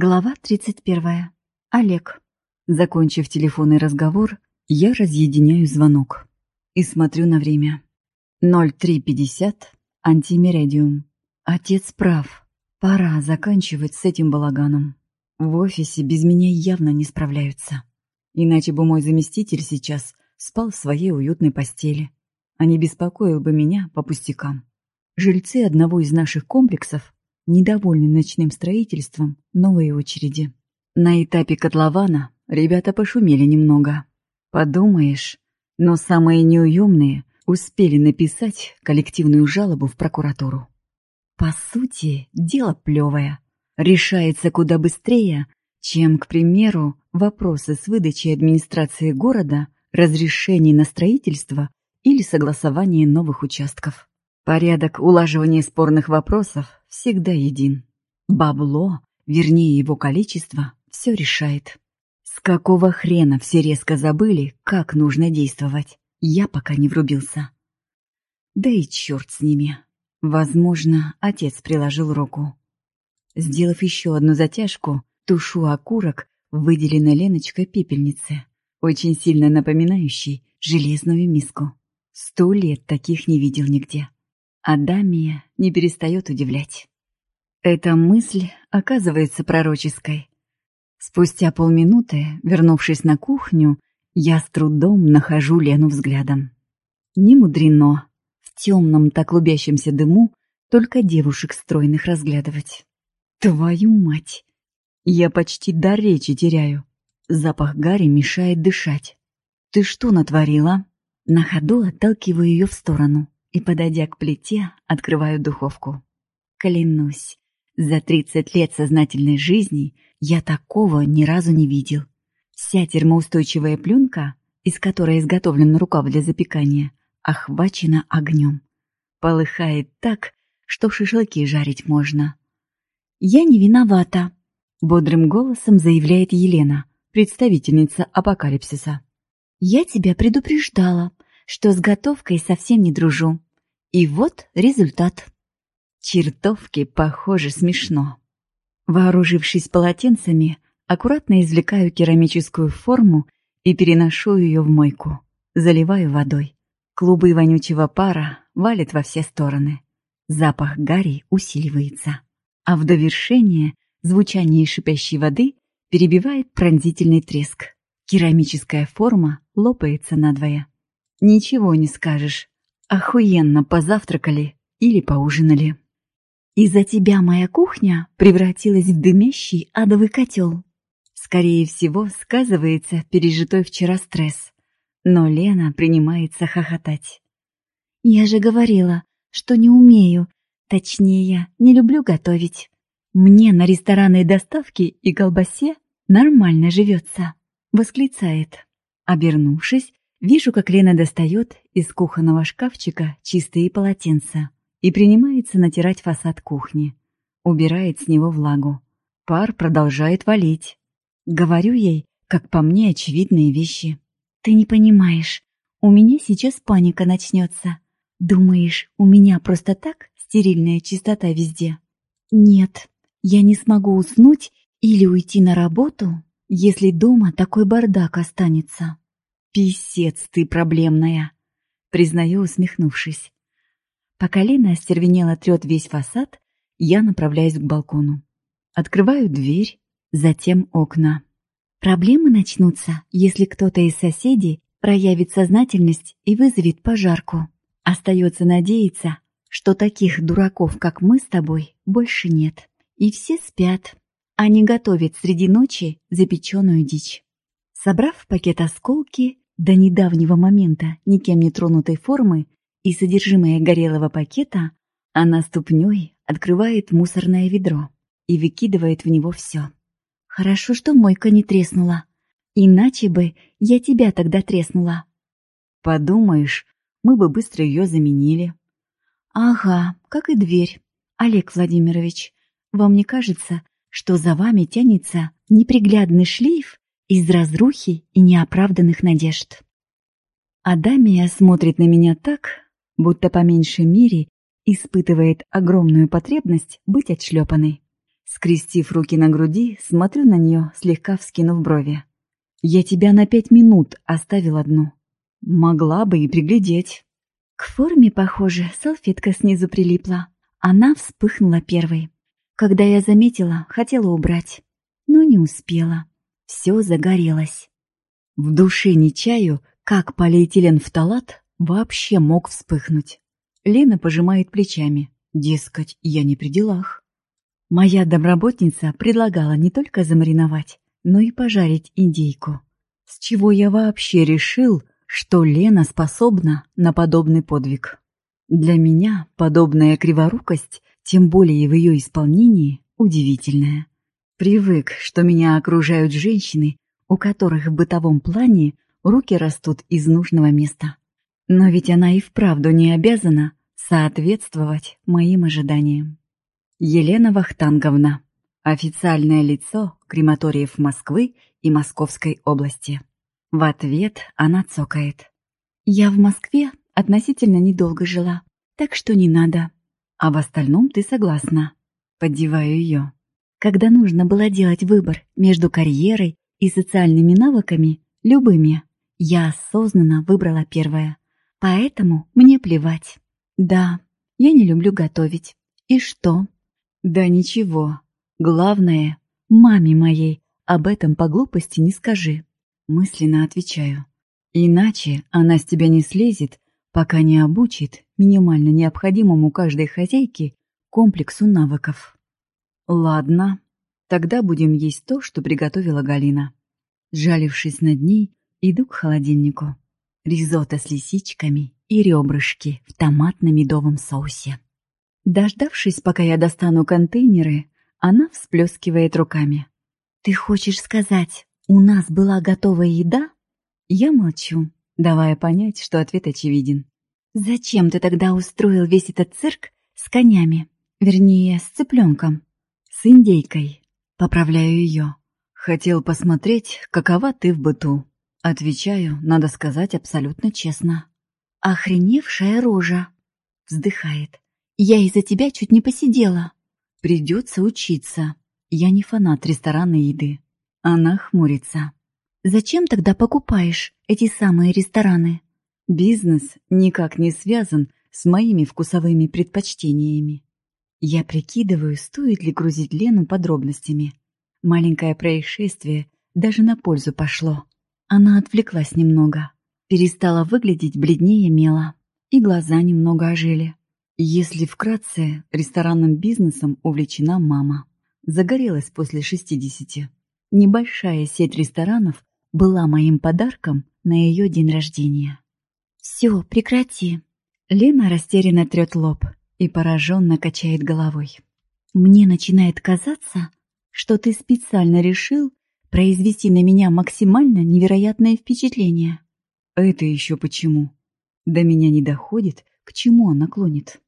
Глава 31. Олег. Закончив телефонный разговор, я разъединяю звонок и смотрю на время. 03.50, антимередиум. Отец прав. Пора заканчивать с этим балаганом. В офисе без меня явно не справляются. Иначе бы мой заместитель сейчас спал в своей уютной постели, а не беспокоил бы меня по пустякам. Жильцы одного из наших комплексов недовольны ночным строительством новой очереди. На этапе котлована ребята пошумели немного. Подумаешь, но самые неуемные успели написать коллективную жалобу в прокуратуру. По сути, дело плевое. Решается куда быстрее, чем, к примеру, вопросы с выдачей администрации города разрешений на строительство или согласование новых участков. Порядок улаживания спорных вопросов всегда един. Бабло, вернее его количество, все решает. С какого хрена все резко забыли, как нужно действовать? Я пока не врубился. Да и черт с ними. Возможно, отец приложил руку. Сделав еще одну затяжку, тушу окурок выделенной Леночкой пепельнице, очень сильно напоминающей железную миску. Сто лет таких не видел нигде. Адамия не перестает удивлять. Эта мысль оказывается пророческой. Спустя полминуты, вернувшись на кухню, я с трудом нахожу Лену взглядом. Не мудрено. В темном так клубящемся дыму только девушек стройных разглядывать. Твою мать! Я почти до речи теряю. Запах Гарри мешает дышать. Ты что натворила? На ходу отталкиваю ее в сторону и, подойдя к плите, открываю духовку. Клянусь, за тридцать лет сознательной жизни я такого ни разу не видел. Вся термоустойчивая пленка, из которой изготовлен рукав для запекания, охвачена огнем. Полыхает так, что шашлыки жарить можно. «Я не виновата», — бодрым голосом заявляет Елена, представительница апокалипсиса. «Я тебя предупреждала что с готовкой совсем не дружу. И вот результат. Чертовки, похоже, смешно. Вооружившись полотенцами, аккуратно извлекаю керамическую форму и переношу ее в мойку. Заливаю водой. Клубы вонючего пара валят во все стороны. Запах гари усиливается. А в довершение звучание шипящей воды перебивает пронзительный треск. Керамическая форма лопается надвое. Ничего не скажешь. Охуенно позавтракали или поужинали. Из-за тебя моя кухня превратилась в дымящий адовый котел. Скорее всего, сказывается пережитой вчера стресс. Но Лена принимается хохотать. Я же говорила, что не умею, точнее, не люблю готовить. Мне на ресторанной доставке и колбасе нормально живется, восклицает. Обернувшись, Вижу, как Лена достает из кухонного шкафчика чистые полотенца и принимается натирать фасад кухни. Убирает с него влагу. Пар продолжает валить. Говорю ей, как по мне, очевидные вещи. «Ты не понимаешь, у меня сейчас паника начнется. Думаешь, у меня просто так стерильная чистота везде?» «Нет, я не смогу уснуть или уйти на работу, если дома такой бардак останется». «Писец ты проблемная!» — признаю, усмехнувшись. Пока Лена остервенело трет весь фасад, я направляюсь к балкону. Открываю дверь, затем окна. Проблемы начнутся, если кто-то из соседей проявит сознательность и вызовет пожарку. Остается надеяться, что таких дураков, как мы с тобой, больше нет. И все спят, не готовят среди ночи запеченную дичь. Собрав в пакет осколки, до недавнего момента никем не тронутой формы и содержимое горелого пакета, она ступней открывает мусорное ведро и выкидывает в него все. Хорошо, что мойка не треснула. Иначе бы я тебя тогда треснула. Подумаешь, мы бы быстро ее заменили. Ага, как и дверь. Олег Владимирович, вам не кажется, что за вами тянется неприглядный шлейф из разрухи и неоправданных надежд. Адамия смотрит на меня так, будто по меньшей мере испытывает огромную потребность быть отшлепанной. Скрестив руки на груди, смотрю на нее, слегка вскинув брови. «Я тебя на пять минут оставил одну. Могла бы и приглядеть». К форме, похоже, салфетка снизу прилипла. Она вспыхнула первой. Когда я заметила, хотела убрать, но не успела. Все загорелось. В душе не чаю, как полиэтилен фталат вообще мог вспыхнуть. Лена пожимает плечами. Дескать, я не при делах. Моя домработница предлагала не только замариновать, но и пожарить индейку. С чего я вообще решил, что Лена способна на подобный подвиг? Для меня подобная криворукость, тем более в ее исполнении, удивительная. Привык, что меня окружают женщины, у которых в бытовом плане руки растут из нужного места. Но ведь она и вправду не обязана соответствовать моим ожиданиям. Елена Вахтанговна. Официальное лицо крематориев Москвы и Московской области. В ответ она цокает. «Я в Москве относительно недолго жила, так что не надо. А в остальном ты согласна». Поддеваю ее. Когда нужно было делать выбор между карьерой и социальными навыками, любыми, я осознанно выбрала первое. Поэтому мне плевать. Да, я не люблю готовить. И что? Да ничего. Главное, маме моей об этом по глупости не скажи. Мысленно отвечаю. Иначе она с тебя не слезет, пока не обучит минимально необходимому каждой хозяйке комплексу навыков. Ладно, тогда будем есть то, что приготовила Галина. Жалившись над ней, иду к холодильнику. Ризотто с лисичками и ребрышки в томатно-медовом соусе. Дождавшись, пока я достану контейнеры, она всплескивает руками. «Ты хочешь сказать, у нас была готовая еда?» Я молчу, давая понять, что ответ очевиден. «Зачем ты тогда устроил весь этот цирк с конями? Вернее, с цыпленком?» «С индейкой», — поправляю ее. «Хотел посмотреть, какова ты в быту». Отвечаю, надо сказать, абсолютно честно. «Охреневшая рожа!» — вздыхает. Я из-за тебя чуть не посидела. Придется учиться. Я не фанат ресторанной еды. Она хмурится. Зачем тогда покупаешь эти самые рестораны? Бизнес никак не связан с моими вкусовыми предпочтениями. Я прикидываю, стоит ли грузить Лену подробностями. Маленькое происшествие даже на пользу пошло. Она отвлеклась немного, перестала выглядеть бледнее мела, и глаза немного ожили. Если вкратце, ресторанным бизнесом увлечена мама. Загорелась после шестидесяти. Небольшая сеть ресторанов была моим подарком на ее день рождения. «Все, прекрати!» Лена растерянно трет лоб и пораженно качает головой. «Мне начинает казаться, что ты специально решил произвести на меня максимально невероятное впечатление». «Это еще почему?» До меня не доходит, к чему она клонит.